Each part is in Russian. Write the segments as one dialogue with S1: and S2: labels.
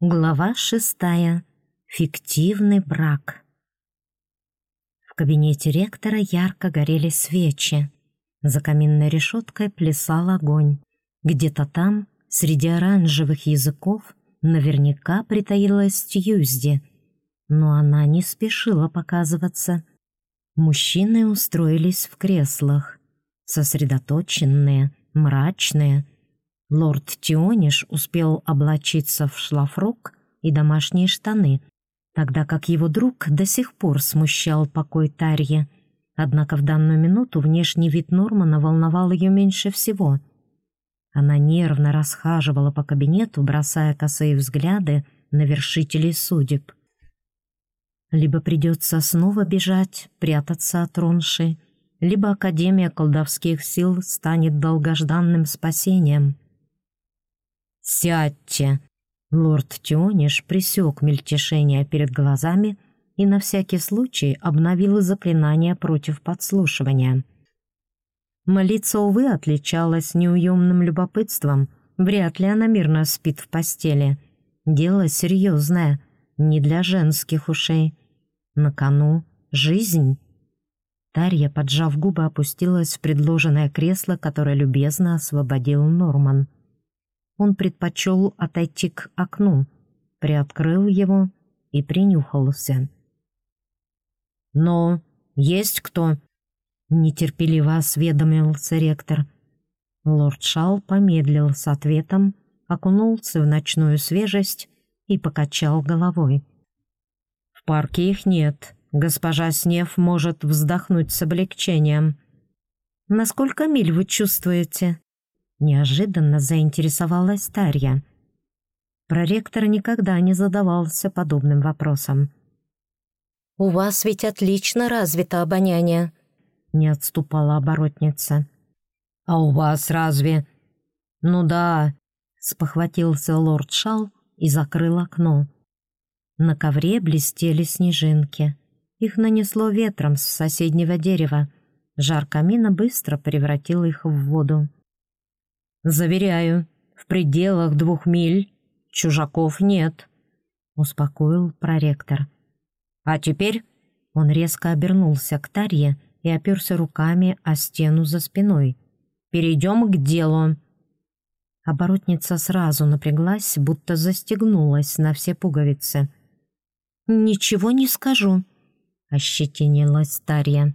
S1: Глава шестая. Фиктивный брак. В кабинете ректора ярко горели свечи. За каминной решеткой плясал огонь. Где-то там, среди оранжевых языков, наверняка притаилась Тьюзди. Но она не спешила показываться. Мужчины устроились в креслах. Сосредоточенные, мрачные — Лорд Тиониш успел облачиться в шлафрок и домашние штаны, тогда как его друг до сих пор смущал покой Тарьи. Однако в данную минуту внешний вид Нормана волновал ее меньше всего. Она нервно расхаживала по кабинету, бросая косые взгляды на вершителей судеб. Либо придется снова бежать, прятаться от Ронши, либо Академия колдовских сил станет долгожданным спасением — «Сядьте!» Лорд Тиониш присек мельтешение перед глазами и на всякий случай обновил заклинание против подслушивания. Молиться, увы, отличалась неуемным любопытством. Вряд ли она мирно спит в постели. Дело серьезное, не для женских ушей. На кону жизнь. Тарья, поджав губы, опустилась в предложенное кресло, которое любезно освободил Норман он предпочел отойти к окну, приоткрыл его и принюхался. «Но есть кто?» — нетерпеливо осведомился ректор. Лорд Шал помедлил с ответом, окунулся в ночную свежесть и покачал головой. «В парке их нет. Госпожа Снев может вздохнуть с облегчением». «На сколько миль вы чувствуете?» Неожиданно заинтересовалась Тарья. Проректор никогда не задавался подобным вопросом. «У вас ведь отлично развито обоняние», — не отступала оборотница. «А у вас разве?» «Ну да», — спохватился лорд Шал и закрыл окно. На ковре блестели снежинки. Их нанесло ветром с соседнего дерева. Жар камина быстро превратил их в воду. «Заверяю, в пределах двух миль чужаков нет», — успокоил проректор. «А теперь...» Он резко обернулся к Тарье и оперся руками о стену за спиной. «Перейдем к делу». Оборотница сразу напряглась, будто застегнулась на все пуговицы. «Ничего не скажу», — ощетинилась Тарья.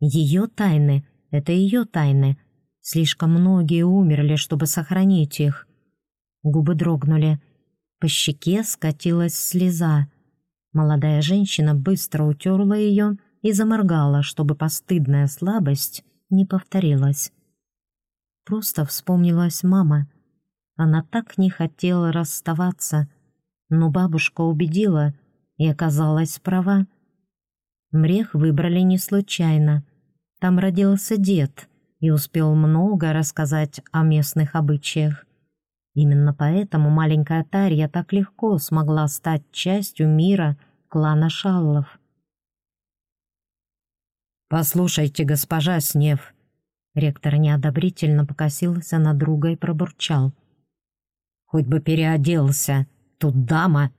S1: «Ее тайны — это ее тайны, Слишком многие умерли, чтобы сохранить их. Губы дрогнули. По щеке скатилась слеза. Молодая женщина быстро утерла ее и заморгала, чтобы постыдная слабость не повторилась. Просто вспомнилась мама. Она так не хотела расставаться, но бабушка убедила и оказалась права. Мрех выбрали не случайно. Там родился дед — и успел много рассказать о местных обычаях. Именно поэтому маленькая Тарья так легко смогла стать частью мира клана Шаллов. «Послушайте, госпожа Снев!» Ректор неодобрительно покосился на друга и пробурчал. «Хоть бы переоделся, тут дама!»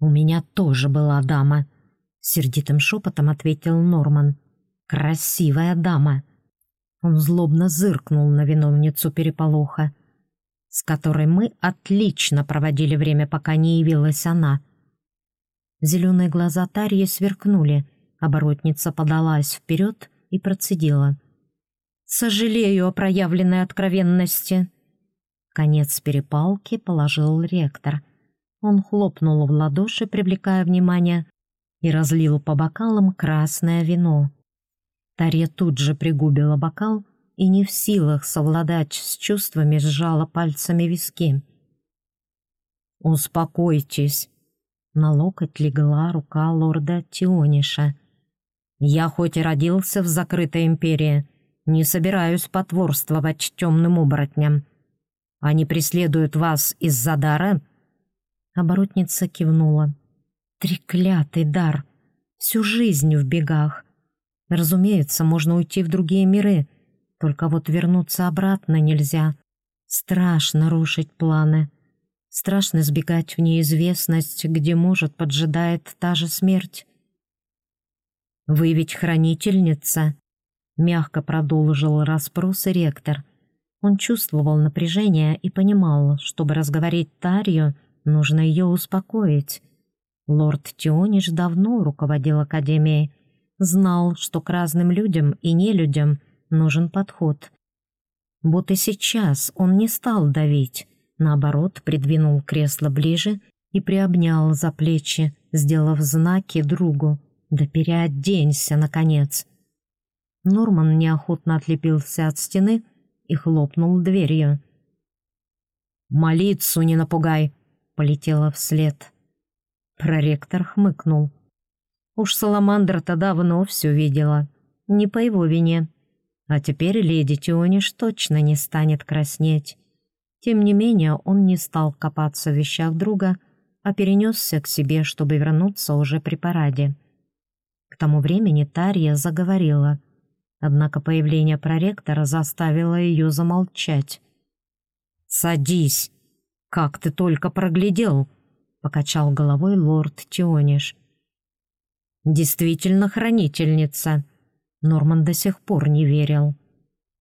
S1: «У меня тоже была дама», — сердитым шепотом ответил Норман. «Красивая дама!» Он злобно зыркнул на виновницу переполоха, с которой мы отлично проводили время, пока не явилась она. Зеленые глаза Тарьи сверкнули, оборотница подалась вперед и процедила. «Сожалею о проявленной откровенности». Конец перепалки положил ректор. Он хлопнул в ладоши, привлекая внимание, и разлил по бокалам красное вино. Тарья тут же пригубила бокал и не в силах совладать с чувствами сжала пальцами виски. «Успокойтесь!» На локоть легла рука лорда Тиониша. «Я хоть и родился в закрытой империи, не собираюсь потворствовать темным оборотням. Они преследуют вас из-за дара?» Оборотница кивнула. «Треклятый дар! Всю жизнь в бегах!» Разумеется, можно уйти в другие миры, только вот вернуться обратно нельзя. Страшно рушить планы. Страшно сбегать в неизвестность, где, может, поджидает та же смерть. «Вы ведь хранительница», — мягко продолжил расспросы ректор. Он чувствовал напряжение и понимал, чтобы разговорить Тарью, нужно ее успокоить. Лорд Тиониш давно руководил Академией, знал, что к разным людям и нелюдям нужен подход. Вот и сейчас он не стал давить, наоборот, придвинул кресло ближе и приобнял за плечи, сделав знаки другу. «Да переоденься, наконец!» Норман неохотно отлепился от стены и хлопнул дверью. «Молицу не напугай!» — полетела вслед. Проректор хмыкнул. Уж Саламандра-то давно все видела. Не по его вине. А теперь леди Тиониш точно не станет краснеть. Тем не менее, он не стал копаться в вещах друга, а перенесся к себе, чтобы вернуться уже при параде. К тому времени Тарья заговорила, однако появление проректора заставило ее замолчать. «Садись! Как ты только проглядел!» — покачал головой лорд Тиониш. «Действительно хранительница!» Норман до сих пор не верил.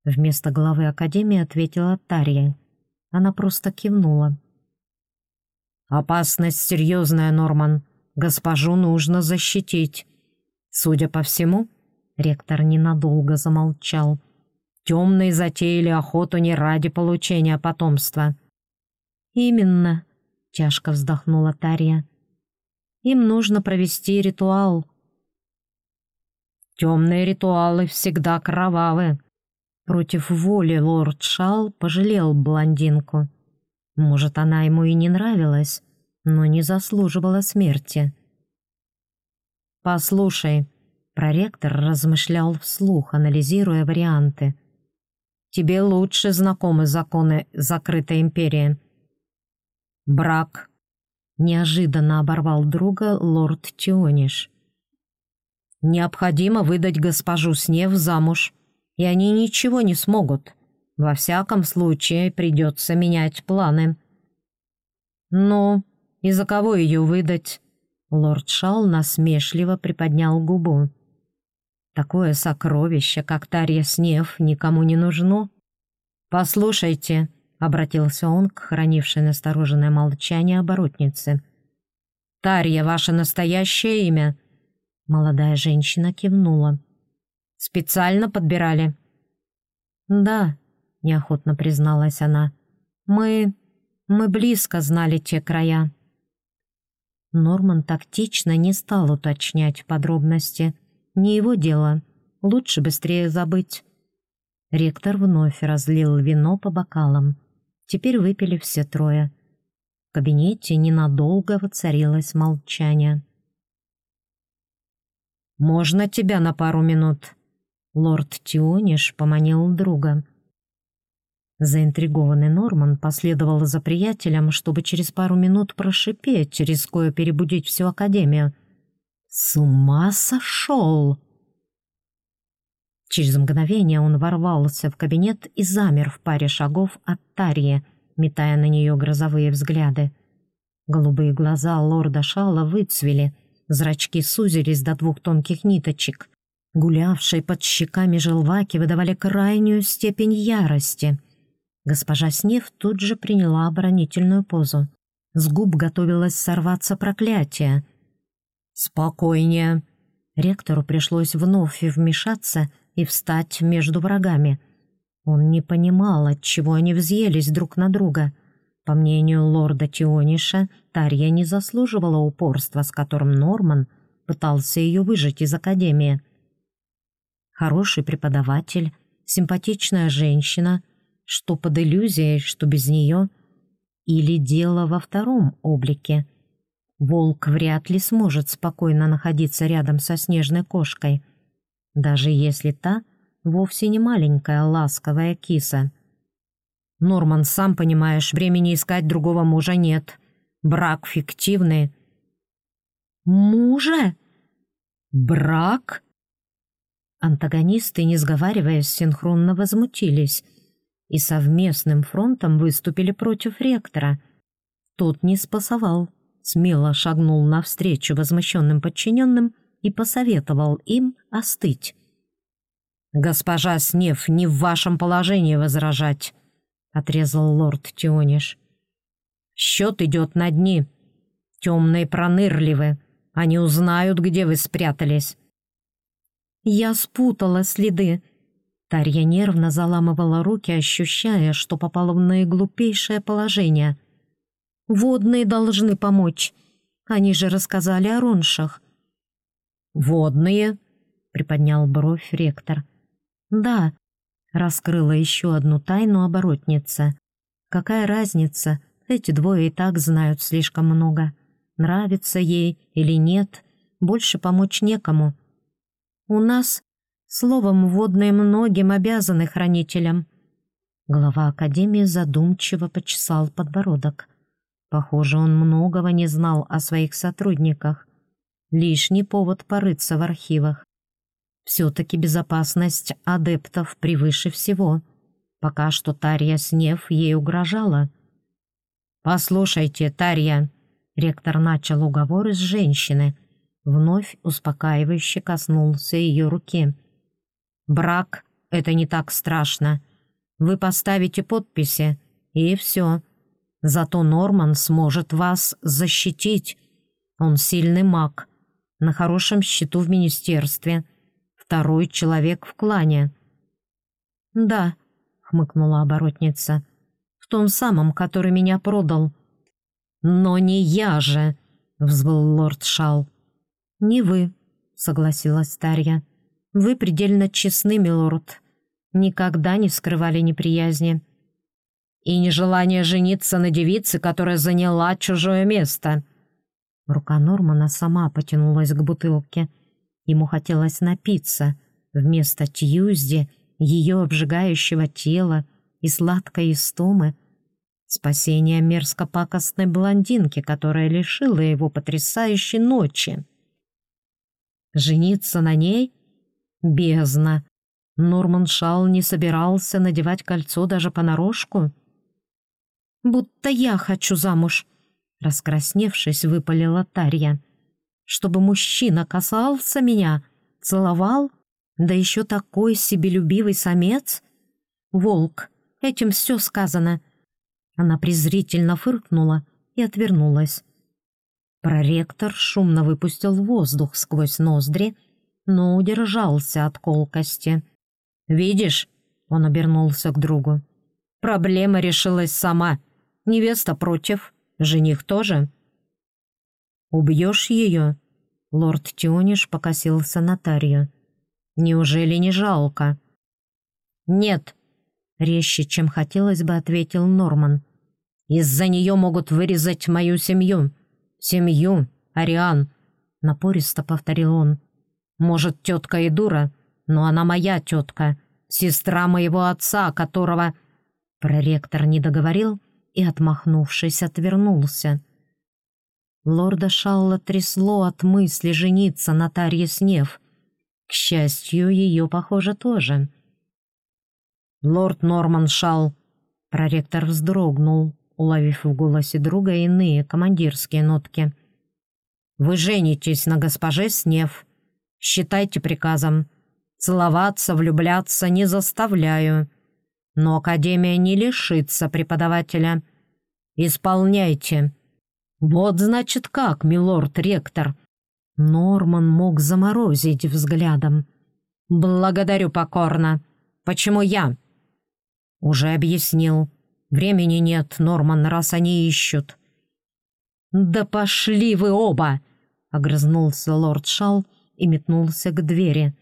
S1: Вместо главы Академии ответила Тарья. Она просто кивнула. «Опасность серьезная, Норман. Госпожу нужно защитить. Судя по всему, ректор ненадолго замолчал. Темные затеяли охоту не ради получения потомства». «Именно», — тяжко вздохнула Тарья. «Им нужно провести ритуал». «Темные ритуалы всегда кровавы», Против воли лорд Шал пожалел блондинку. Может, она ему и не нравилась, но не заслуживала смерти. «Послушай», — проректор размышлял вслух, анализируя варианты. «Тебе лучше знакомы законы закрытой империи». «Брак», — неожиданно оборвал друга лорд Тиониш. «Необходимо выдать госпожу Снев замуж» и они ничего не смогут. Во всяком случае, придется менять планы. «Ну, и за кого ее выдать?» Лорд Шал насмешливо приподнял губу. «Такое сокровище, как Тарья Снев, никому не нужно». «Послушайте», — обратился он к хранившей настороженное молчание оборотнице. «Тарья, ваше настоящее имя?» Молодая женщина кивнула. Специально подбирали?» «Да», — неохотно призналась она. «Мы... мы близко знали те края». Норман тактично не стал уточнять подробности. Не его дело. Лучше быстрее забыть. Ректор вновь разлил вино по бокалам. Теперь выпили все трое. В кабинете ненадолго воцарилось молчание. «Можно тебя на пару минут?» Лорд Тиониш поманил друга. Заинтригованный Норман последовал за приятелем, чтобы через пару минут прошипеть, рискуя перебудить всю Академию. «С ума сошел!» Через мгновение он ворвался в кабинет и замер в паре шагов от Тарьи, метая на нее грозовые взгляды. Голубые глаза лорда Шала выцвели, зрачки сузились до двух тонких ниточек. Гулявшие под щеками желваки выдавали крайнюю степень ярости. Госпожа Снев тут же приняла оборонительную позу. С губ готовилось сорваться проклятие. «Спокойнее!» Ректору пришлось вновь вмешаться и встать между врагами. Он не понимал, от чего они взъелись друг на друга. По мнению лорда Тиониша, Тарья не заслуживала упорства, с которым Норман пытался ее выжить из Академии хороший преподаватель, симпатичная женщина, что под иллюзией, что без нее, или дело во втором облике. Волк вряд ли сможет спокойно находиться рядом со снежной кошкой, даже если та вовсе не маленькая ласковая киса. «Норман, сам понимаешь, времени искать другого мужа нет. Брак фиктивный». «Мужа? Брак?» Антагонисты, не сговариваясь, синхронно возмутились и совместным фронтом выступили против ректора. Тот не спасовал, смело шагнул навстречу возмущенным подчиненным и посоветовал им остыть. «Госпожа Снев, не в вашем положении возражать», — отрезал лорд Тиониш. «Счет идет на дни. Темные пронырливы. Они узнают, где вы спрятались». «Я спутала следы». Тарья нервно заламывала руки, ощущая, что попала в наиглупейшее положение. «Водные должны помочь. Они же рассказали о роншах». «Водные?» — приподнял бровь ректор. «Да», — раскрыла еще одну тайну оборотница. «Какая разница? Эти двое и так знают слишком много. Нравится ей или нет, больше помочь некому. У нас, словом, водные многим обязаны хранителям». Глава Академии задумчиво почесал подбородок. Похоже, он многого не знал о своих сотрудниках. Лишний повод порыться в архивах. Все-таки безопасность адептов превыше всего. Пока что Тарья Снев ей угрожала. «Послушайте, Тарья!» Ректор начал уговоры с женщины. Вновь успокаивающе коснулся ее руки. «Брак — это не так страшно. Вы поставите подписи, и все. Зато Норман сможет вас защитить. Он сильный маг, на хорошем счету в министерстве» второй человек в клане». «Да», — хмыкнула оборотница, — «в том самом, который меня продал». «Но не я же!» — взвыл лорд Шал. «Не вы», — согласилась Тарья. «Вы предельно честны, милорд. Никогда не скрывали неприязни». «И нежелание жениться на девице, которая заняла чужое место». Рука Нормана сама потянулась к бутылке — Ему хотелось напиться вместо Тьюзди, ее обжигающего тела и сладкой истомы, спасения мерзко-пакостной блондинки, которая лишила его потрясающей ночи. Жениться на ней? Бездна. Норман Шал не собирался надевать кольцо даже понарошку. «Будто я хочу замуж», — раскрасневшись, выпалила Тарья чтобы мужчина касался меня, целовал, да еще такой себелюбивый самец? Волк, этим все сказано. Она презрительно фыркнула и отвернулась. Проректор шумно выпустил воздух сквозь ноздри, но удержался от колкости. «Видишь?» — он обернулся к другу. «Проблема решилась сама. Невеста против, жених тоже». «Убьешь ее?» Лорд Тиониш покосился на Тарью. «Неужели не жалко?» «Нет», — резче, чем хотелось бы, ответил Норман. «Из-за нее могут вырезать мою семью. Семью, Ариан», — напористо повторил он. «Может, тетка и дура, но она моя тетка, сестра моего отца, которого...» Проректор не договорил и, отмахнувшись, отвернулся. Лорда Шалла трясло от мысли жениться на Тарье Снев. К счастью, ее, похоже, тоже. «Лорд Норман Шалл», — проректор вздрогнул, уловив в голосе друга иные командирские нотки. «Вы женитесь на госпоже Снев. Считайте приказом. Целоваться, влюбляться не заставляю. Но Академия не лишится преподавателя. Исполняйте». «Вот значит как, милорд-ректор!» Норман мог заморозить взглядом. «Благодарю покорно. Почему я?» «Уже объяснил. Времени нет, Норман, раз они ищут». «Да пошли вы оба!» — огрызнулся лорд Шал и метнулся к двери.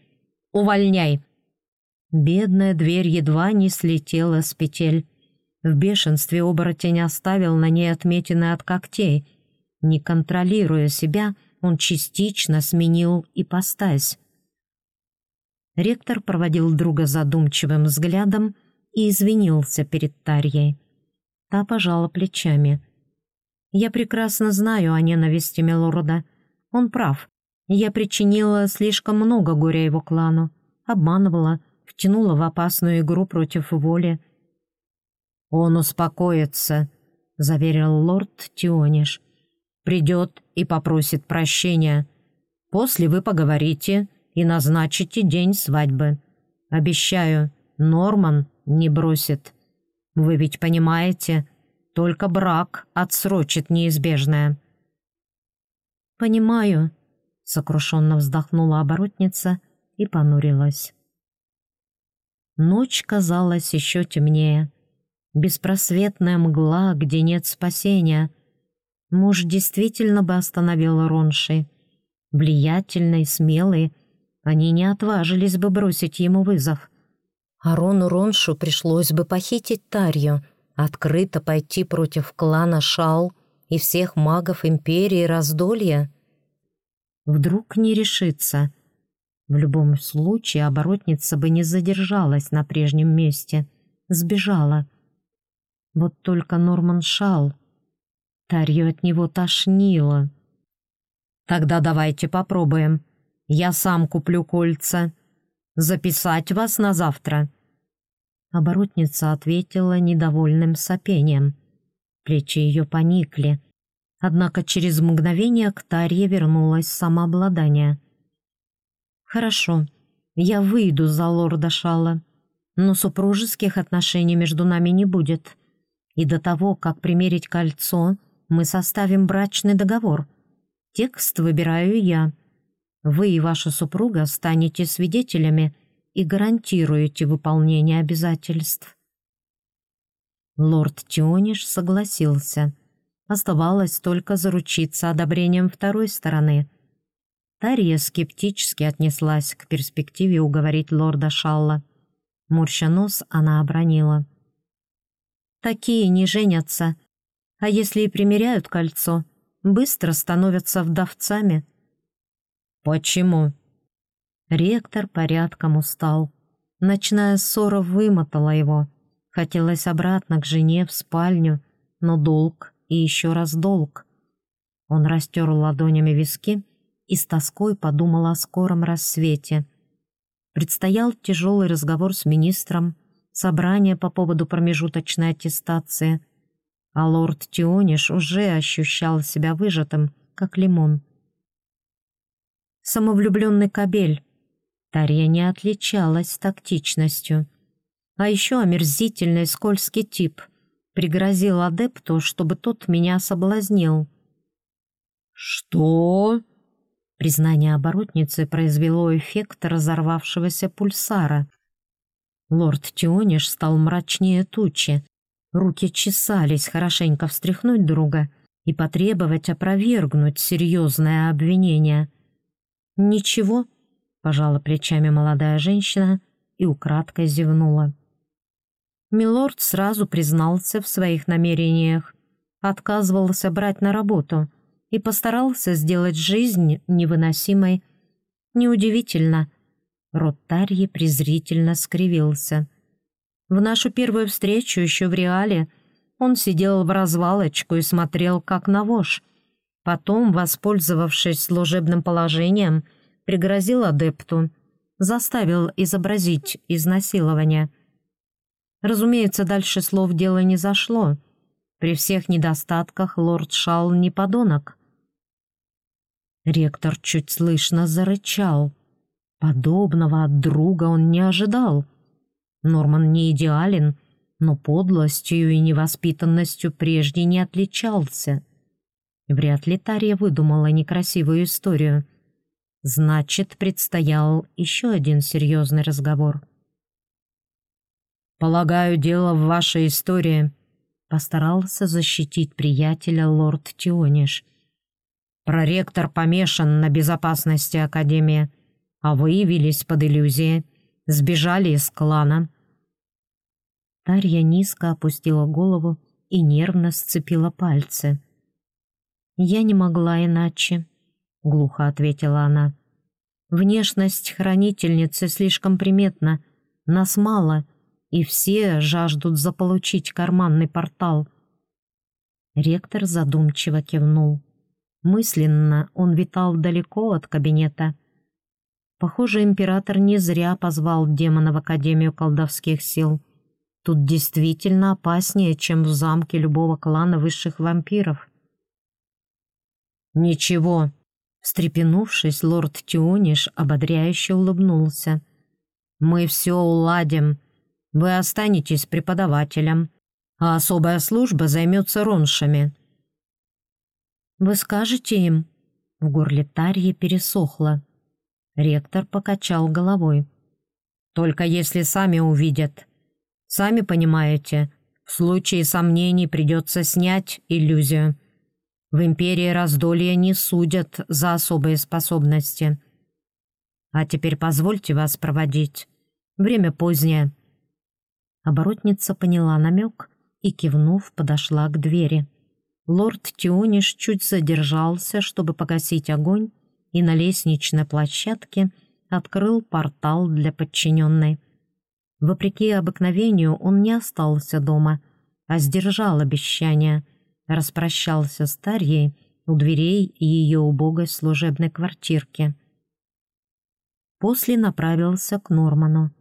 S1: «Увольняй!» Бедная дверь едва не слетела с петель. В бешенстве оборотень оставил на ней отметины от когтей. Не контролируя себя, он частично сменил ипостась. Ректор проводил друга задумчивым взглядом и извинился перед Тарьей. Та пожала плечами. «Я прекрасно знаю о ненависти Мелорда. Он прав. Я причинила слишком много горя его клану, обманывала, втянула в опасную игру против воли. «Он успокоится», — заверил лорд Тиониш. «Придет и попросит прощения. После вы поговорите и назначите день свадьбы. Обещаю, Норман не бросит. Вы ведь понимаете, только брак отсрочит неизбежное». «Понимаю», — сокрушенно вздохнула оборотница и понурилась. Ночь казалась еще темнее. Беспросветная мгла, где нет спасения. Муж действительно бы остановил Ронши. Влиятельный, смелый, они не отважились бы бросить ему вызов. А Рону Роншу пришлось бы похитить Тарью, открыто пойти против клана Шал и всех магов Империи Раздолья. Вдруг не решится. В любом случае оборотница бы не задержалась на прежнем месте, сбежала. Вот только Норман Шал. Тарью от него тошнило. «Тогда давайте попробуем», я сам куплю кольца. Записать вас на завтра». Оборотница ответила недовольным сопением. Плечи ее поникли. Однако через мгновение к Тарье вернулось самообладание. «Хорошо, я выйду за лорда Шала, но супружеских отношений между нами не будет. И до того, как примерить кольцо, мы составим брачный договор. Текст выбираю я». Вы и ваша супруга станете свидетелями и гарантируете выполнение обязательств». Лорд Тиониш согласился. Оставалось только заручиться одобрением второй стороны. Тария скептически отнеслась к перспективе уговорить лорда Шалла. Морща нос она обронила. «Такие не женятся, а если и примеряют кольцо, быстро становятся вдовцами». «Почему?» Ректор порядком устал. Ночная ссора вымотала его. Хотелось обратно к жене в спальню, но долг и еще раз долг. Он растер ладонями виски и с тоской подумал о скором рассвете. Предстоял тяжелый разговор с министром, собрание по поводу промежуточной аттестации, а лорд Тиониш уже ощущал себя выжатым, как лимон самовлюбленный кобель. Тарья не отличалась тактичностью. А еще омерзительный скользкий тип. Пригрозил адепту, чтобы тот меня соблазнил.
S2: «Что?»
S1: Признание оборотницы произвело эффект разорвавшегося пульсара. Лорд Тиониш стал мрачнее тучи. Руки чесались хорошенько встряхнуть друга и потребовать опровергнуть серьезное обвинение — «Ничего», — пожала плечами молодая женщина и украдкой зевнула. Милорд сразу признался в своих намерениях, отказывался брать на работу и постарался сделать жизнь невыносимой. Неудивительно. Рот Тарьи презрительно скривился. В нашу первую встречу еще в реале он сидел в развалочку и смотрел как на вож — Потом, воспользовавшись служебным положением, пригрозил адепту, заставил изобразить изнасилование. Разумеется, дальше слов дело не зашло. При всех недостатках лорд Шал не подонок. Ректор чуть слышно зарычал. Подобного от друга он не ожидал. Норман не идеален, но подлостью и невоспитанностью прежде не отличался. Вряд ли Тарья выдумала некрасивую историю. Значит, предстоял еще один серьезный разговор.
S2: «Полагаю, дело в вашей истории», — постарался защитить приятеля лорд Тиониш. «Проректор помешан на безопасности Академии, а вы явились под иллюзией, сбежали из клана».
S1: Тарья низко опустила голову и нервно сцепила пальцы. «Я не могла иначе», — глухо ответила она. «Внешность хранительницы слишком приметна, нас мало, и все жаждут заполучить карманный портал». Ректор задумчиво кивнул. Мысленно он витал далеко от кабинета. Похоже, император не зря позвал демона в Академию колдовских сил. Тут действительно опаснее, чем в замке любого клана высших вампиров.
S2: «Ничего», — встрепенувшись, лорд Тиониш ободряюще улыбнулся. «Мы все уладим. Вы останетесь преподавателем, а особая служба займется роншами».
S1: «Вы скажете им?» В горле Тарьи пересохло. Ректор покачал головой.
S2: «Только если сами увидят. Сами понимаете, в случае сомнений придется снять иллюзию. В империи раздолья не судят за особые способности. А теперь позвольте вас проводить. Время позднее».
S1: Оборотница поняла намек и, кивнув, подошла к двери. Лорд Тиониш чуть задержался, чтобы погасить огонь, и на лестничной площадке открыл портал для подчиненной. Вопреки обыкновению он не остался дома, а сдержал обещание, распрощался с Тарьей у дверей ее убогой служебной квартирки. После направился к Норману.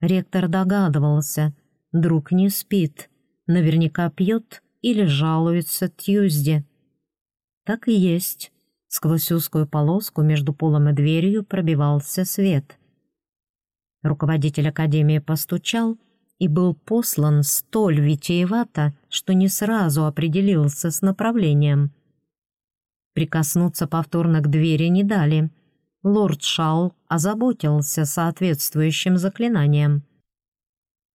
S1: Ректор догадывался, друг не спит, наверняка пьет или жалуется Тьюзде. Так и есть. Сквозь узкую полоску между полом и дверью пробивался свет. Руководитель академии постучал и был послан столь витиевато, что не сразу определился с направлением. Прикоснуться повторно к двери не дали. Лорд Шал озаботился соответствующим заклинанием.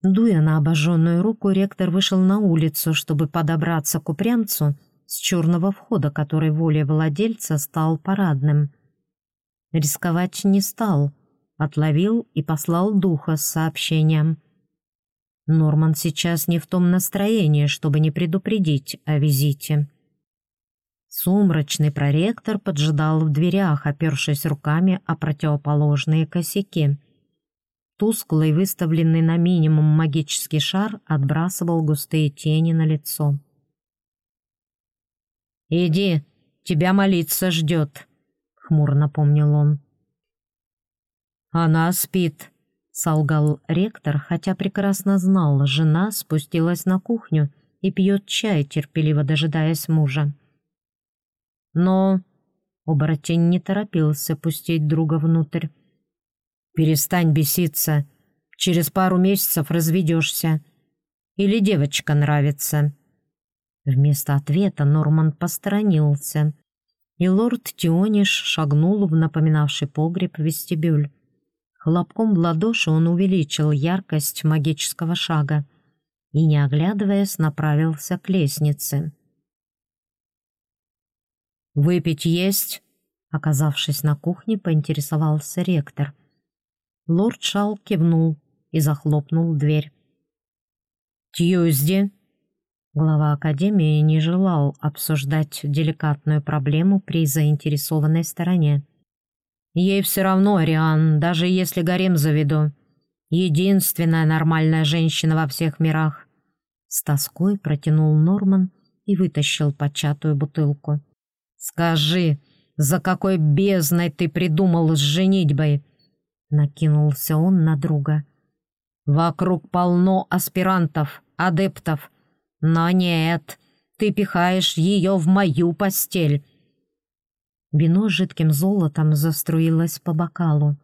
S1: Дуя на обожженную руку, ректор вышел на улицу, чтобы подобраться к упрямцу с черного входа, который волей владельца стал парадным. Рисковать не стал, отловил и послал духа с сообщением. Норман сейчас не в том настроении, чтобы не предупредить о визите. Сумрачный проректор поджидал в дверях, опершись руками о противоположные косяки. Тусклый, выставленный на минимум магический шар отбрасывал густые тени на лицо.
S2: «Иди, тебя молиться ждет», — хмур напомнил он.
S1: «Она спит», — солгал ректор, хотя прекрасно знал, жена спустилась на кухню и пьет чай, терпеливо дожидаясь мужа. Но оборотень не торопился пустить друга внутрь.
S2: «Перестань беситься. Через пару месяцев разведешься. Или девочка нравится?»
S1: Вместо ответа Норман посторонился, и лорд Тиониш шагнул в напоминавший погреб вестибюль. Хлопком в ладоши он увеличил яркость магического шага и, не оглядываясь, направился к лестнице.
S2: «Выпить есть?»
S1: Оказавшись на кухне, поинтересовался ректор. Лорд Шал кивнул и захлопнул дверь.
S2: «Тьюзди?»
S1: Глава Академии не желал обсуждать деликатную проблему при заинтересованной стороне.
S2: «Ей все равно, Ариан, даже если гарем заведу. Единственная нормальная женщина во всех мирах».
S1: С тоской протянул Норман и вытащил початую бутылку.
S2: «Скажи, за какой бездной ты придумал с женитьбой?»
S1: Накинулся он на друга.
S2: «Вокруг полно аспирантов, адептов» Но нет, ты пихаешь ее в мою постель.
S1: Вино жидким золотом заструилось по бокалу.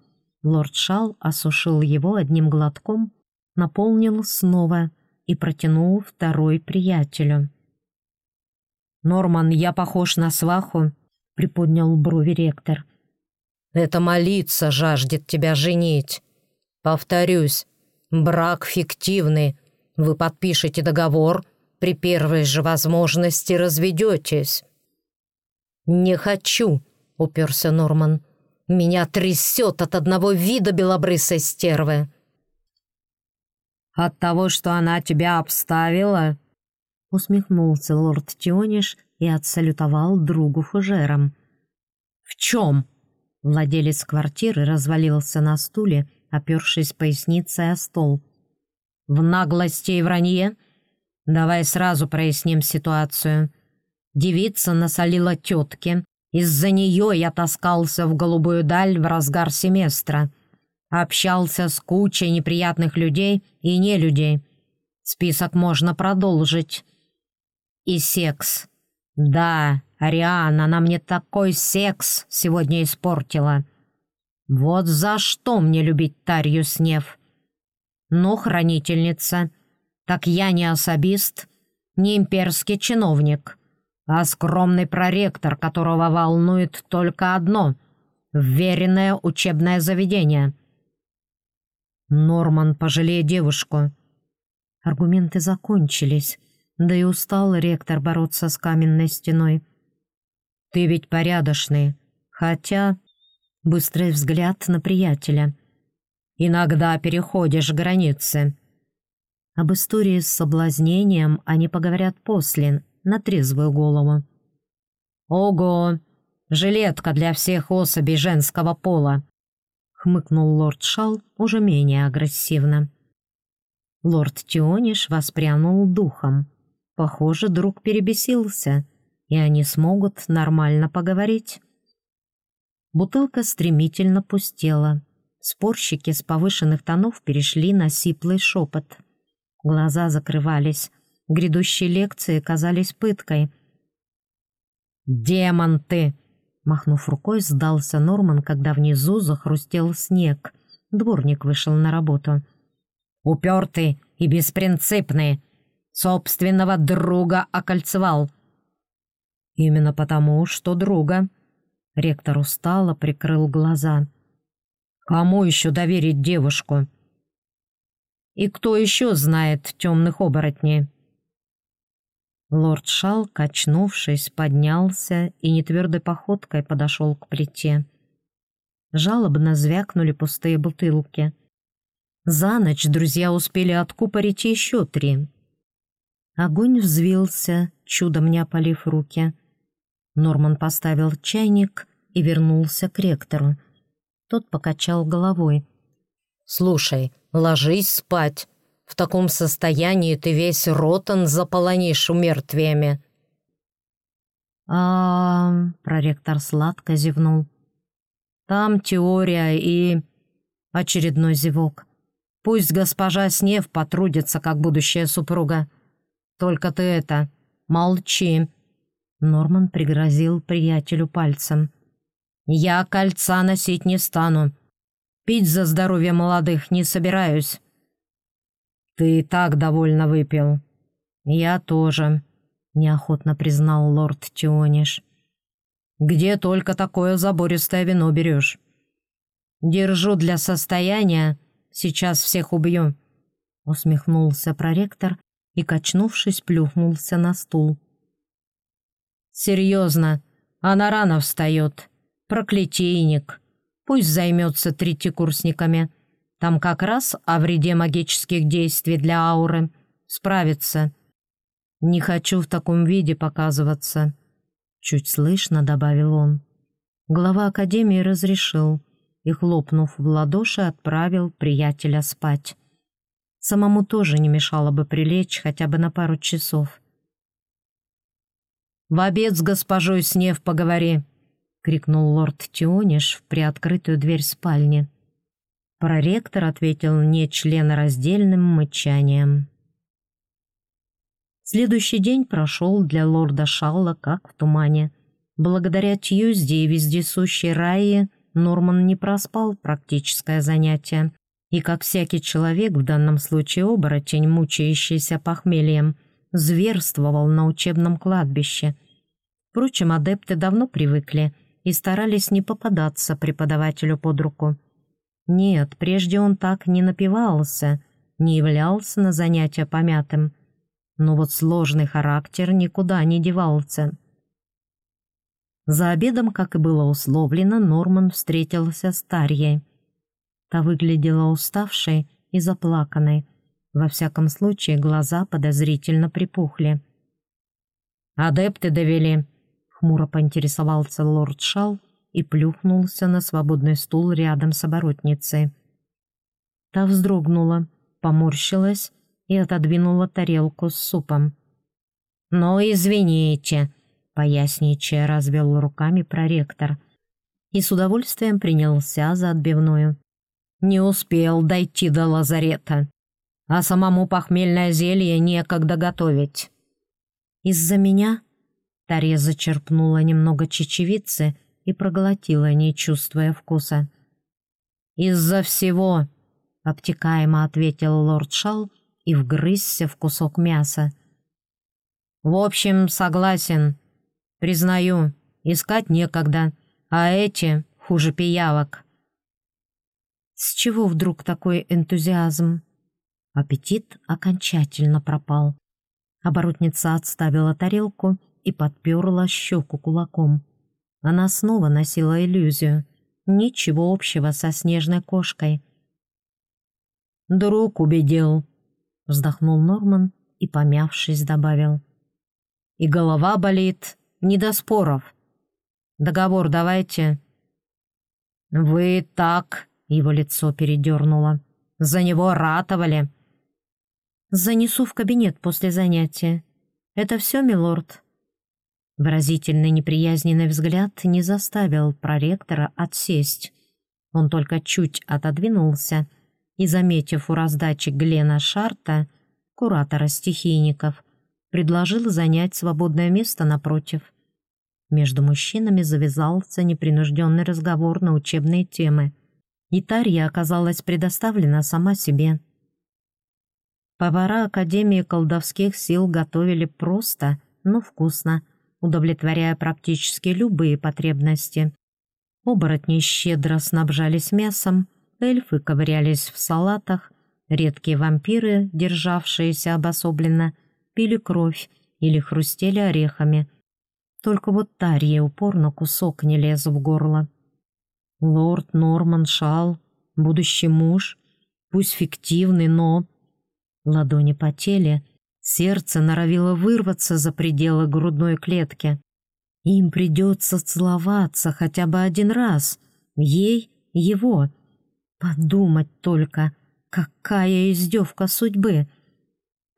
S1: Лорд Шал осушил его одним глотком, наполнил снова и протянул второй приятелю.
S2: «Норман, я похож на сваху?» — приподнял брови ректор. «Это молиться жаждет тебя женить. Повторюсь, брак фиктивный. Вы подпишете договор, при первой же возможности разведетесь». «Не хочу», — уперся Норман. «Меня трясет от одного вида белобрысой стервы». «От того, что она тебя обставила?»
S1: Усмехнулся лорд Тиониш и отсалютовал другу фужером.
S2: «В чем?»
S1: Владелец квартиры развалился на стуле, опершись поясницей о стол.
S2: «В наглости и вранье Давай сразу проясним ситуацию. Девица насолила тетке. Из-за нее я таскался в голубую даль в разгар семестра. Общался с кучей неприятных людей и нелюдей. Список можно продолжить. И секс. Да, Ариана, она мне такой секс сегодня испортила. Вот за что мне любить Тарью Снев. Ну, хранительница, так я не особист, не имперский чиновник, а скромный проректор, которого волнует только одно — вверенное учебное заведение. Норман, пожалей девушку. Аргументы закончились, да и устал ректор бороться с каменной стеной. «Ты ведь порядочный, хотя...» Быстрый взгляд на приятеля. «Иногда переходишь границы». Об истории с соблазнением они поговорят после, на трезвую голову. «Ого! Жилетка для всех особей женского пола!» — хмыкнул лорд Шал уже менее агрессивно. Лорд Тиониш воспрянул духом. Похоже, друг перебесился, и они смогут нормально поговорить. Бутылка стремительно пустела. Спорщики с повышенных тонов перешли на сиплый шепот. Глаза закрывались. Грядущие лекции казались пыткой. «Демон ты!» Махнув рукой, сдался Норман, когда внизу захрустел снег. Дворник вышел на работу упертый и беспринципный. Собственного друга окольцевал. Именно потому, что друга. Ректор устало прикрыл глаза. Кому еще доверить девушку? И кто еще знает темных оборотней? Лорд Шал, качнувшись, поднялся и нетвердой походкой подошел к плите. Жалобно звякнули пустые бутылки — за ночь друзья успели откупорить еще три. Огонь взвился, чудом не опалив руки. Норман поставил чайник и вернулся к ректору. Тот покачал головой. «Слушай, ложись спать. В таком состоянии ты весь ротан заполонишь умертвиями». А, -а, проректор сладко зевнул. «Там теория и...» Очередной зевок. Пусть госпожа Снев потрудится, как будущая супруга. Только ты это, молчи!» Норман пригрозил приятелю пальцем. «Я кольца носить не стану. Пить за здоровье молодых не собираюсь». «Ты и так довольно выпил». «Я тоже», — неохотно признал лорд Тиониш. «Где только такое забористое вино берешь?» «Держу для состояния, Сейчас всех убью!» Усмехнулся проректор и, качнувшись, плюхнулся на стул. «Серьезно, она рано встает. Проклятийник. Пусть займется третьекурсниками. Там как раз о вреде магических действий для ауры. Справится. Не хочу в таком виде показываться». Чуть слышно добавил он. Глава Академии разрешил и, хлопнув в ладоши, отправил приятеля спать. Самому тоже не мешало бы прилечь хотя бы на пару часов. «В обед с госпожой Снев поговори!» — крикнул лорд Тиониш в приоткрытую дверь спальни. Проректор ответил нечленораздельным мычанием. Следующий день прошел для лорда Шалла как в тумане. Благодаря Тьюзде и вездесущей Райе Норман не проспал практическое занятие, и, как всякий человек, в данном случае оборотень, мучающийся похмельем, зверствовал на учебном кладбище. Впрочем, адепты давно привыкли и старались не попадаться преподавателю под руку. Нет, прежде он так не напивался, не являлся на занятия помятым. Но вот сложный характер никуда не девался — за обедом, как и было условлено, Норман встретился с Тарьей. Та выглядела уставшей и заплаканной. Во всяком случае, глаза подозрительно припухли. «Адепты довели», — хмуро поинтересовался лорд Шал и плюхнулся на свободный стул рядом с оборотницей. Та вздрогнула, поморщилась и отодвинула тарелку с супом. «Ну, извините», поясничая развел руками проректор и с удовольствием принялся за отбивную. «Не успел дойти до лазарета. а самому похмельное зелье некогда готовить».
S1: «Из-за меня?» Тарья зачерпнула немного чечевицы и проглотила, не чувствуя вкуса.
S2: «Из-за всего!»
S1: — обтекаемо ответил лорд Шал и вгрызся в кусок мяса.
S2: «В общем, согласен. Признаю, искать некогда, а эти хуже пиявок».
S1: С чего вдруг такой энтузиазм? Аппетит окончательно пропал. Оборотница отставила тарелку и подперла щеку кулаком. Она снова носила иллюзию. Ничего общего со снежной кошкой.
S2: «Друг убедил», — вздохнул Норман и, помявшись, добавил. «И голова болит, не до споров. Договор давайте». «Вы так...» — его лицо передернуло. «За него ратовали».
S1: «Занесу в кабинет после занятия. Это все, милорд?» Выразительный неприязненный взгляд не заставил проректора отсесть. Он только чуть отодвинулся и, заметив у раздачи Глена Шарта, куратора стихийников, предложил занять свободное место напротив. Между мужчинами завязался непринужденный разговор на учебные темы, и Тарья оказалась предоставлена сама себе. Повара Академии колдовских сил готовили просто, но вкусно, удовлетворяя практически любые потребности. Оборотни щедро снабжались мясом, эльфы ковырялись в салатах, редкие вампиры, державшиеся обособленно, пили кровь или хрустели орехами. Только вот Тарье упорно кусок не лез в горло. Лорд Норман Шал, будущий муж, пусть фиктивный, но... Ладони потели, Сердце норовило вырваться за пределы грудной клетки. Им придется целоваться хотя бы один раз. Ей — его. Подумать только, какая издевка судьбы.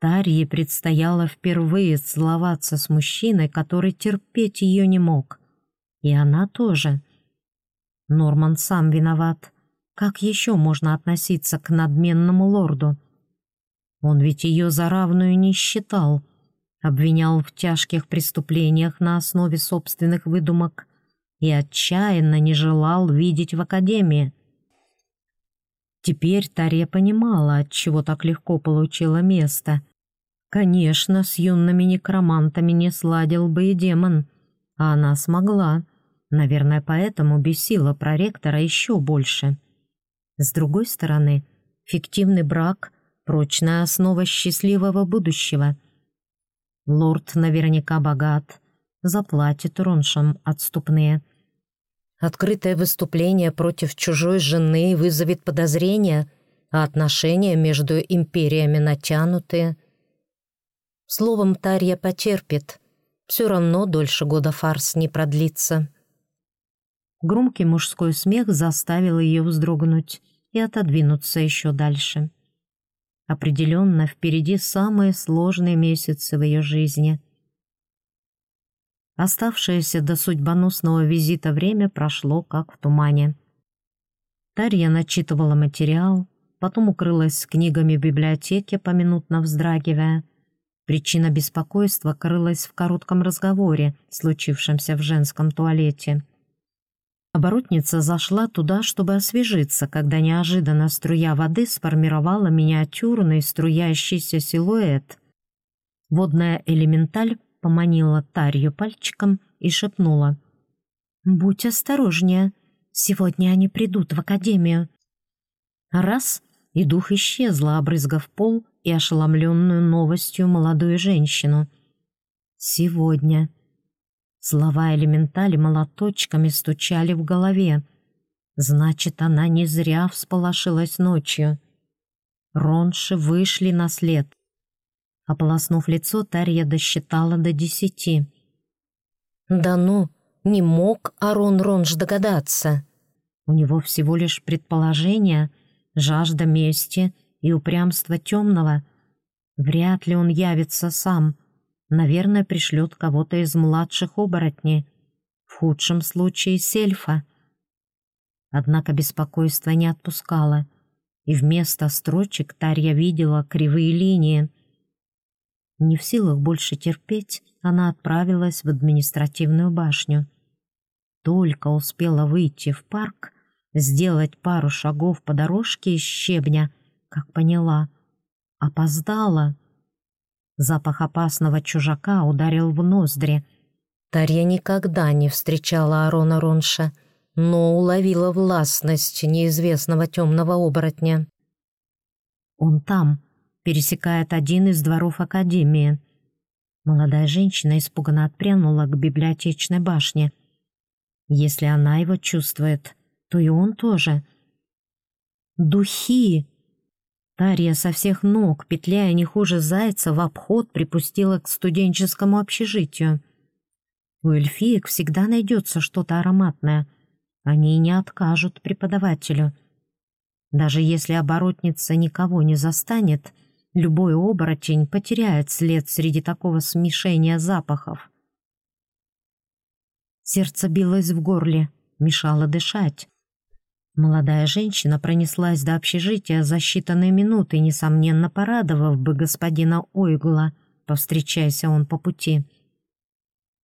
S1: Тарье предстояло впервые целоваться с мужчиной, который терпеть ее не мог. И она тоже. Норман сам виноват. Как еще можно относиться к надменному лорду? Он ведь ее за равную не считал, обвинял в тяжких преступлениях на основе собственных выдумок и отчаянно не желал видеть в академии. Теперь Тарья понимала, отчего так легко получила место. Конечно, с юными некромантами не сладил бы и демон, а она смогла. Наверное, поэтому бесила проректора еще больше. С другой стороны, фиктивный брак — прочная основа счастливого будущего. Лорд наверняка богат, заплатит роншам отступные. Открытое выступление против чужой жены вызовет подозрения, а отношения между империями натянутые. Словом, Тарья потерпит. Все равно дольше года фарс не продлится. Громкий мужской смех заставил ее вздрогнуть и отодвинуться еще дальше. Определенно, впереди самые сложные месяцы в ее жизни. Оставшееся до судьбоносного визита время прошло как в тумане. Тарья начитывала материал, потом укрылась с книгами в библиотеке, поминутно вздрагивая. Причина беспокойства крылась в коротком разговоре, случившемся в женском туалете. Оборотница зашла туда, чтобы освежиться, когда неожиданно струя воды сформировала миниатюрный струящийся силуэт. Водная элементаль поманила Тарью пальчиком и шепнула. «Будь осторожнее, сегодня они придут в академию». Раз — и дух исчезла, обрызгав пол и ошеломленную новостью молодую женщину. «Сегодня». Слова элементали молоточками стучали в голове. Значит, она не зря всполошилась ночью. Ронши вышли на след. Ополоснув лицо, Тарья досчитала до десяти. «Да ну, не мог Арон Ронш догадаться. У него всего лишь предположение, жажда мести и упрямство темного. Вряд ли он явится сам». Наверное, пришлет кого-то из младших оборотней. В худшем случае сельфа. Однако беспокойство не отпускало. и вместо строчек Тарья видела кривые линии. Не в силах больше терпеть, она отправилась в административную башню. Только успела выйти в парк, сделать пару шагов по дорожке из щебня, как поняла. Опоздала. Запах опасного чужака ударил в ноздри. Тарья никогда не встречала Арона Ронша, но уловила властность неизвестного темного оборотня. Он там, пересекает один из дворов Академии. Молодая женщина испуганно отпрянула к библиотечной башне. Если она его чувствует, то и он тоже. «Духи!» Тарья со всех ног, петляя не хуже зайца, в обход припустила к студенческому общежитию. У эльфиек всегда найдется что-то ароматное. Они не откажут преподавателю. Даже если оборотница никого не застанет — Любой оборотень потеряет след среди такого смешения запахов. Сердце билось в горле, мешало дышать. Молодая женщина пронеслась до общежития за считанные минуты, несомненно порадовав бы господина Ойгула, повстречайся он по пути.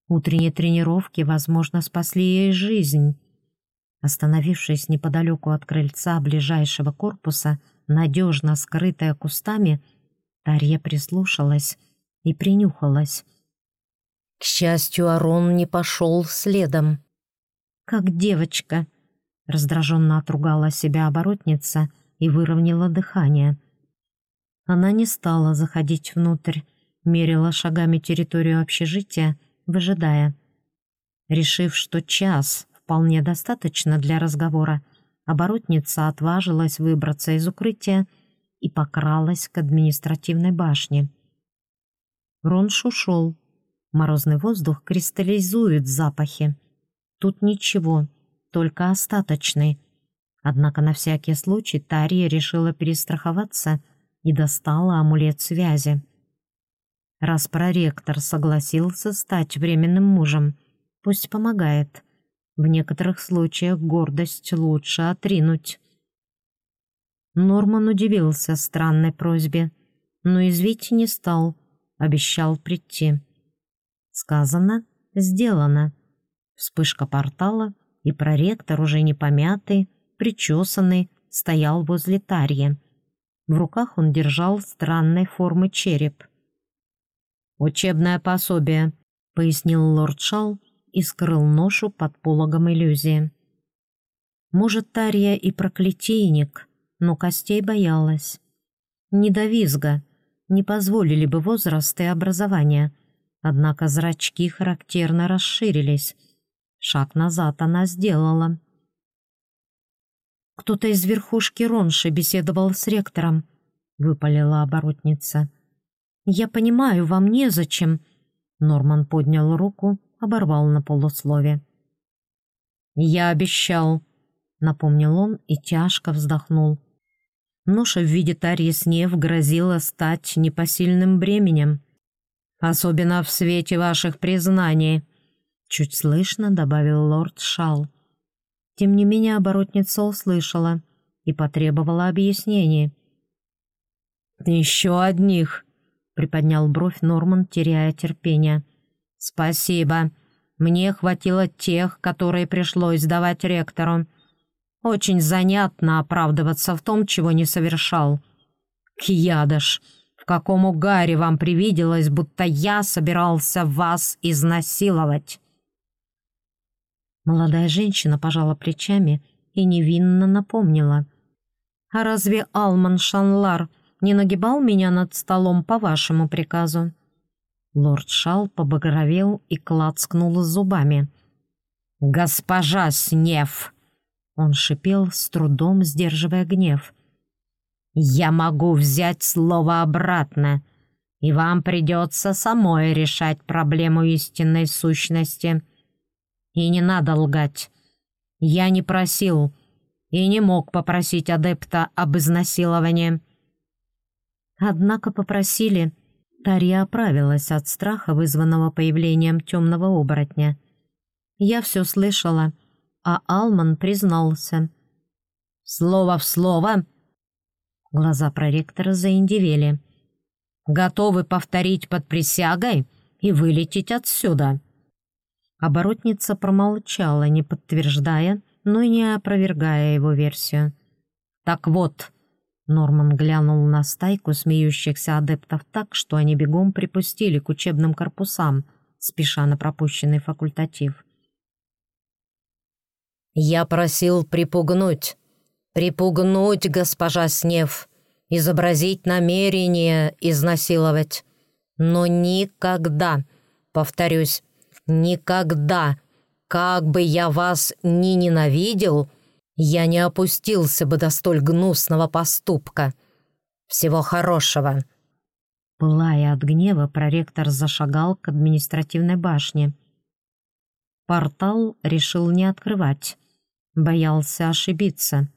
S1: Утренние тренировки, возможно, спасли ей жизнь. Остановившись неподалеку от крыльца ближайшего корпуса, надежно скрытая кустами, Тарья прислушалась и принюхалась. К счастью, Арон не пошел следом. «Как девочка!» — раздраженно отругала себя оборотница и выровняла дыхание. Она не стала заходить внутрь, мерила шагами территорию общежития, выжидая. Решив, что час вполне достаточно для разговора, оборотница отважилась выбраться из укрытия и покралась к административной башне. Ронш ушел. Морозный воздух кристаллизует запахи. Тут ничего, только остаточный. Однако на всякий случай Тария решила перестраховаться и достала амулет связи. Раз проректор согласился стать временным мужем, пусть помогает. В некоторых случаях гордость лучше отринуть. Норман удивился странной просьбе, но извить не стал, обещал прийти. Сказано, сделано. Вспышка портала, и проректор, уже не помятый, причесанный, стоял возле Тарьи. В руках он держал странной формы череп. «Учебное пособие», — пояснил лорд Шал и скрыл ношу под пологом иллюзии. «Может, Тарья и проклятийник», но костей боялась. Не до визга, не позволили бы возраст и образование, однако зрачки характерно расширились. Шаг назад она сделала. «Кто-то из верхушки Ронши беседовал с ректором», — выпалила оборотница. «Я понимаю, вам незачем», — Норман поднял руку, оборвал на полуслове. «Я обещал», — напомнил он и тяжко вздохнул. Ноша в виде Тарьи Снев грозила стать непосильным бременем. «Особенно в свете ваших признаний», — чуть слышно добавил лорд Шал. Тем не менее оборотница услышала и потребовала объяснений. «Еще одних», — приподнял бровь Норман, теряя терпение. «Спасибо. Мне хватило тех, которые пришлось давать ректору. Очень занятно оправдываться в том, чего не совершал. Кьядыш, в каком угаре вам привиделось, будто я собирался вас изнасиловать?» Молодая женщина пожала плечами и невинно напомнила. «А разве Алман Шанлар не нагибал меня над столом по вашему приказу?» Лорд Шал побагровел и клацкнул зубами. «Госпожа Снев!» Он шипел, с трудом сдерживая гнев. «Я могу взять слово обратно, и вам придется самой решать проблему истинной сущности. И не надо лгать. Я не просил и не мог попросить адепта об изнасиловании». Однако попросили. Тарья оправилась от страха, вызванного появлением темного оборотня. «Я все слышала» а Алман признался. «Слово в слово!» Глаза проректора заиндивели. «Готовы повторить под присягой и вылететь отсюда?» Оборотница промолчала, не подтверждая, но и не опровергая его версию. «Так вот», — Норман глянул на стайку смеющихся адептов так, что они бегом припустили к учебным корпусам, спеша на пропущенный факультатив.
S2: «Я просил припугнуть. Припугнуть, госпожа Снев. Изобразить намерение изнасиловать. Но никогда, повторюсь, никогда, как бы я вас ни ненавидел, я не опустился бы до столь гнусного поступка. Всего хорошего».
S1: Пылая от гнева, проректор зашагал к административной башне. Портал решил не открывать. Боялся ошибиться.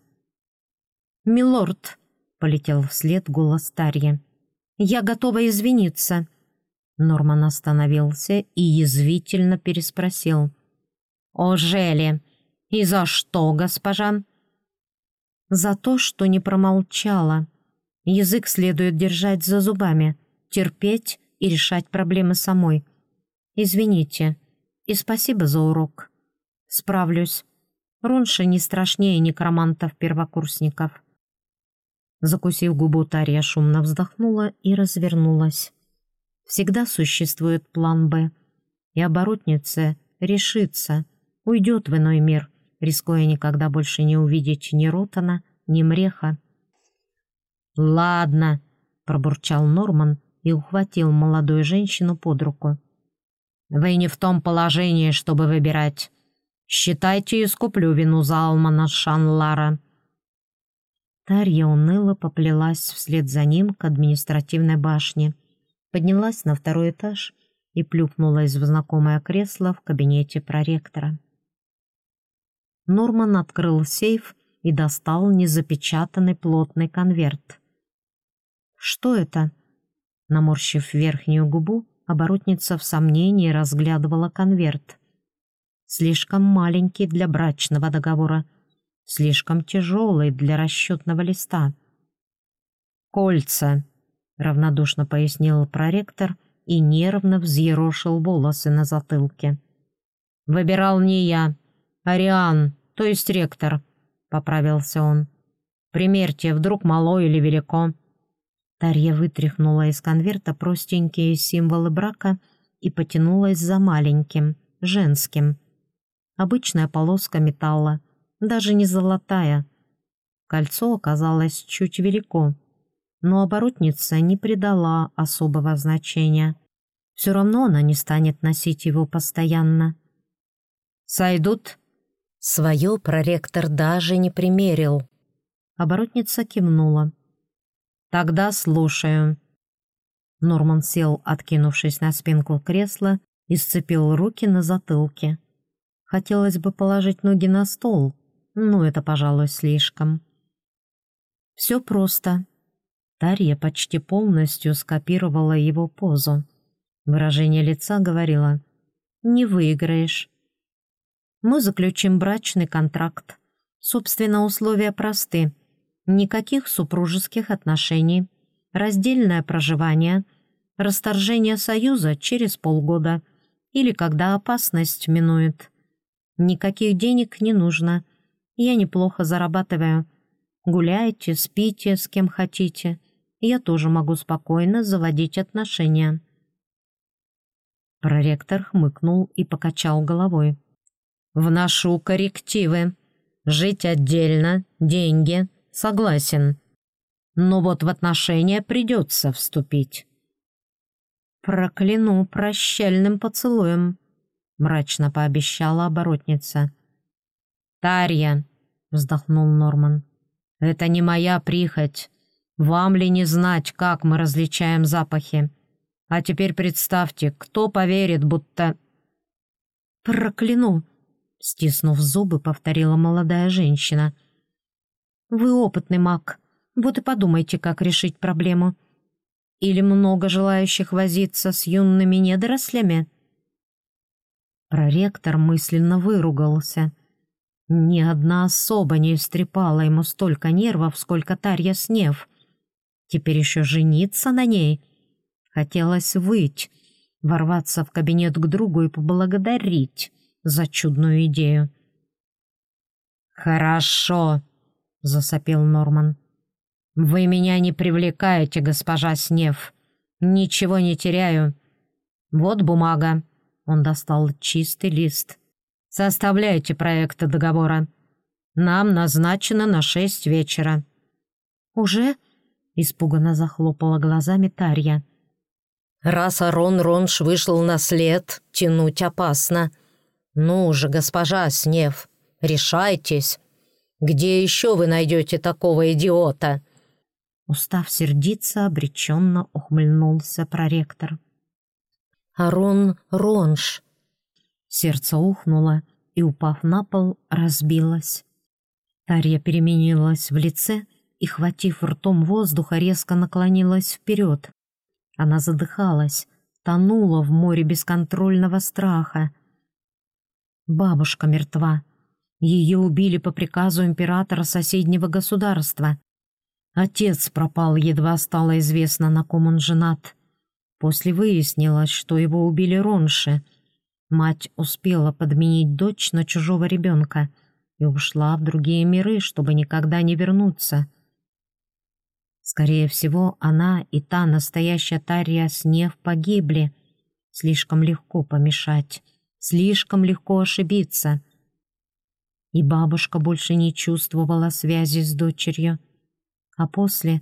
S1: «Милорд», — полетел вслед голос Тарьи, — «я готова извиниться». Норман остановился и язвительно переспросил. «О, Жели! И за что, госпожа?» «За то, что не промолчала. Язык следует держать за зубами, терпеть и решать проблемы самой. Извините и спасибо за урок. Справлюсь. Ронша не страшнее некромантов-первокурсников». Закусив губу, Тарья шумно вздохнула и развернулась. Всегда существует план «Б», и оборотница решится — уйдет в иной мир, рискуя никогда больше не увидеть ни Ротана, ни Мреха. «Ладно», — пробурчал Норман и ухватил молодую женщину под руку. «Вы не в том положении, чтобы выбирать. Считайте, искуплю вину за Алмана Шанлара». Тарья уныло поплелась вслед за ним к административной башне, поднялась на второй этаж и плюхнулась в знакомое кресло в кабинете проректора. Норман открыл сейф и достал незапечатанный плотный конверт. «Что это?» Наморщив верхнюю губу, оборотница в сомнении разглядывала конверт. Слишком маленький для брачного договора, слишком тяжелый для расчетного листа. «Кольца», — равнодушно пояснил проректор и нервно взъерошил волосы на затылке. «Выбирал не я, Ариан, то есть ректор», — поправился он. «Примерьте, вдруг мало или велико». Тарья вытряхнула из конверта простенькие символы брака и потянулась за маленьким, женским. Обычная полоска металла, даже не золотая. Кольцо оказалось чуть велико, но оборотница не придала особого значения. Все равно она не станет носить его постоянно. «Сойдут?» Свое проректор даже не примерил. Оборотница кивнула. «Тогда слушаю». Норман сел, откинувшись на спинку кресла, и сцепил руки на затылке. Хотелось бы положить ноги на стол, но это, пожалуй, слишком. «Все просто». Тарья почти полностью скопировала его позу. Выражение лица говорило «Не выиграешь, мы заключим брачный контракт. Собственно, условия просты. Никаких супружеских отношений, раздельное проживание, расторжение союза через полгода или когда опасность минует. Никаких денег не нужно. Я неплохо зарабатываю. Гуляйте, спите с кем хотите. Я тоже могу спокойно заводить отношения. Проректор хмыкнул и покачал головой. Вношу коррективы. Жить отдельно, деньги, согласен. Но вот в отношения придется вступить. «Прокляну прощальным поцелуем», — мрачно пообещала оборотница. «Тарья», — вздохнул Норман, — «это не моя прихоть. Вам ли не знать, как мы различаем запахи? А теперь представьте, кто поверит, будто...» «Прокляну!» Стиснув зубы, повторила молодая женщина. «Вы опытный маг. Вот и подумайте, как решить проблему. Или много желающих возиться с юными недорослями?» Проректор мысленно выругался. Ни одна особа не истрепала ему столько нервов, сколько Тарья Снев, Теперь еще жениться на ней. Хотелось выть, ворваться в кабинет к другу и поблагодарить за чудную идею.
S2: «Хорошо», — засопел Норман. «Вы меня не привлекаете, госпожа Снев. Ничего не теряю. Вот бумага». Он достал чистый лист. «Составляйте проект договора. Нам назначено на шесть вечера».
S1: «Уже?» — испуганно захлопала глазами Тарья.
S2: «Раз Арон Ронш вышел на след, тянуть опасно. Ну же, госпожа Снев, решайтесь. Где еще вы найдете такого идиота?»
S1: Устав сердиться, обреченно ухмыльнулся проректор.
S2: «Арон Ронш!»
S1: Сердце ухнуло и, упав на пол, разбилось. Тарья переменилась в лице и, хватив ртом воздуха, резко наклонилась вперед. Она задыхалась, тонула в море бесконтрольного страха. Бабушка мертва. Ее убили по приказу императора соседнего государства. Отец пропал, едва стало известно, на ком он женат. После выяснилось, что его убили роньше. Мать успела подменить дочь на чужого ребенка — и ушла в другие миры, чтобы никогда не вернуться. Скорее всего, она и та настоящая Тария Снев погибли. Слишком легко помешать, слишком легко ошибиться. И бабушка больше не чувствовала связи с дочерью. А после,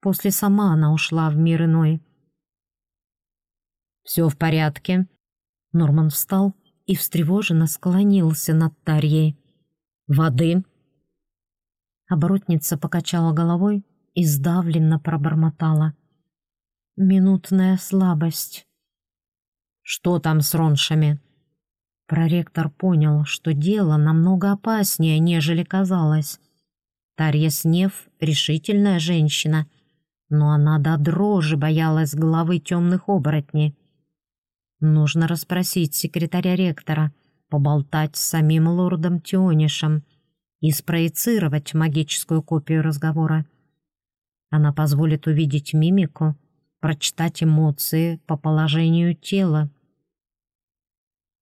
S1: после сама она ушла в мир иной.
S2: «Все в порядке?»
S1: Норман встал и встревоженно склонился над Тарьей.
S2: «Воды?»
S1: Оборотница покачала головой и сдавленно пробормотала. «Минутная слабость».
S2: «Что там с роншами?»
S1: Проректор понял, что дело намного опаснее, нежели казалось. Тарья Снев — решительная женщина, но она до дрожи боялась главы темных оборотней. Нужно расспросить секретаря ректора — поболтать с самим лордом Тионишем и спроецировать магическую копию разговора. Она позволит увидеть мимику, прочитать эмоции по положению тела.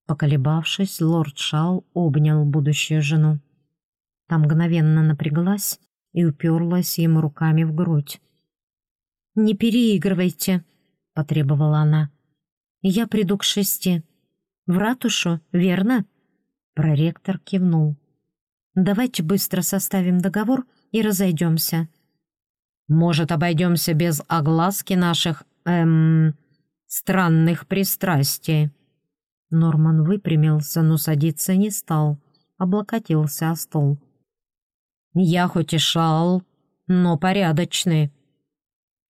S1: Поколебавшись, лорд Шау обнял будущую жену. Та мгновенно напряглась и уперлась ему руками в грудь. «Не переигрывайте», — потребовала она. «Я приду к шести». В ратушу, верно?» Проректор кивнул. «Давайте быстро составим договор и разойдемся».
S2: «Может, обойдемся без огласки наших, эм, странных пристрастий?»
S1: Норман выпрямился, но садиться не стал, облокотился о стол.
S2: «Я хоть и шал, но порядочный.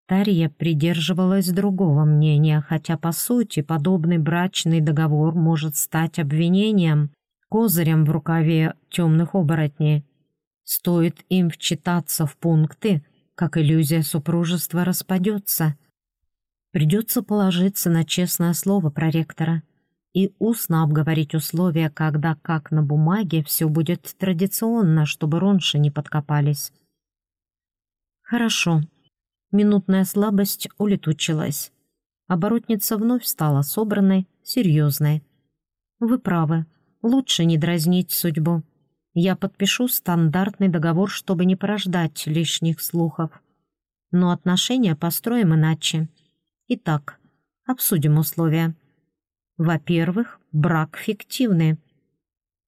S1: Тарья придерживалась другого мнения, хотя, по сути, подобный брачный договор может стать обвинением, козырем в рукаве темных оборотней. Стоит им вчитаться в пункты, как иллюзия супружества распадется. Придется положиться на честное слово проректора и устно обговорить условия, когда, как на бумаге, все будет традиционно, чтобы ронши не подкопались. «Хорошо», Минутная слабость улетучилась. Оборотница вновь стала собранной, серьезной. «Вы правы. Лучше не дразнить судьбу. Я подпишу стандартный договор, чтобы не порождать лишних слухов. Но отношения построим иначе. Итак, обсудим условия. Во-первых, брак фиктивный».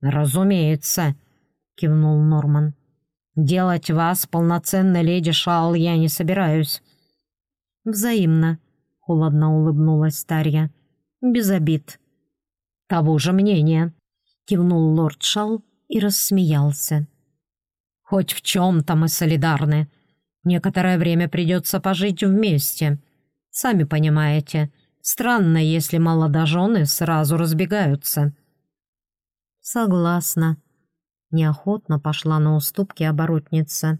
S2: «Разумеется», — кивнул Норман. Делать вас полноценной леди Шал я не собираюсь».
S1: «Взаимно», — холодно улыбнулась Тарья. «Без обид».
S2: «Того же мнения», — кивнул лорд Шал и рассмеялся. «Хоть в чем-то мы солидарны. Некоторое время придется пожить вместе. Сами понимаете, странно, если молодожены сразу разбегаются».
S1: «Согласна», Неохотно пошла на уступки оборотница.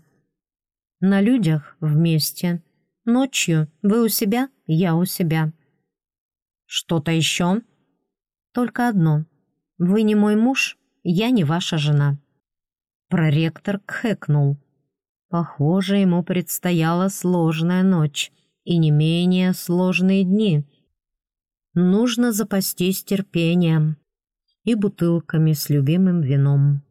S1: «На людях вместе. Ночью вы у себя, я у себя».
S2: «Что-то еще?»
S1: «Только одно. Вы не мой муж, я не ваша жена».
S2: Проректор кхэкнул.
S1: Похоже, ему предстояла сложная ночь и не менее сложные дни. Нужно запастись терпением и бутылками с любимым вином.